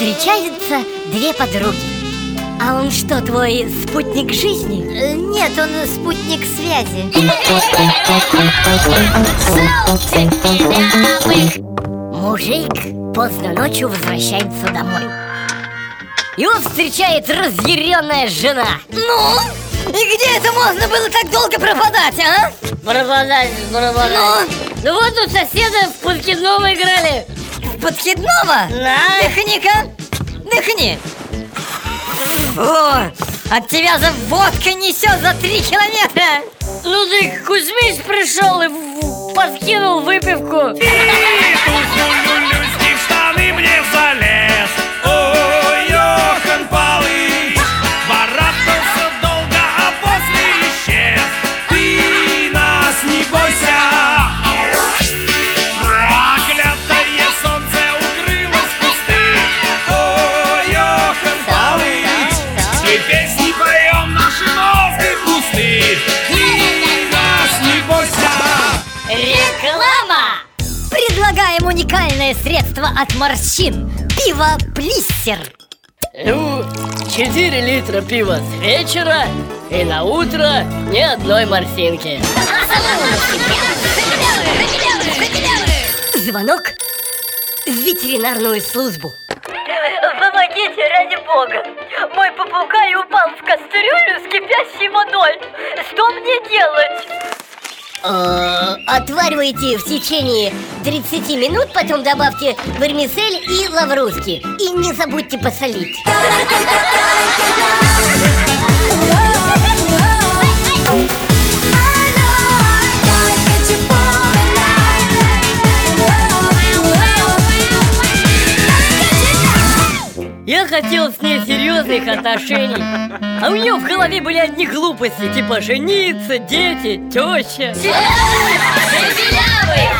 две подруги А он что, твой спутник жизни? Э, Нет, он спутник связи Мужик поздно ночью возвращается домой Его встречает разъяренная жена Ну? И где это можно было так долго пропадать, а? Пропадать, пропадать Ну? Ну вот у соседа в подкидного играли Подкидного? Да. Дыхни-ка Дыхни О, от тебя за водкой несет за три километра Ну ты Кузьмич пришел и подкинул выпивку Предлагаем уникальное средство от морщин Пиво Плиссер Ну, 4 литра пива с вечера и на утро ни одной морфинки. Звонок в ветеринарную службу Помогите, ради бога! Мой попугай упал в кастрюлю с кипящей Отваривайте в течение 30 минут Потом добавьте вермисель и лаврушки. И не забудьте посолить Я хотел с ней серьезных отношений. А у нее в голове были одни глупости, типа жениться, дети, теща. Белявый!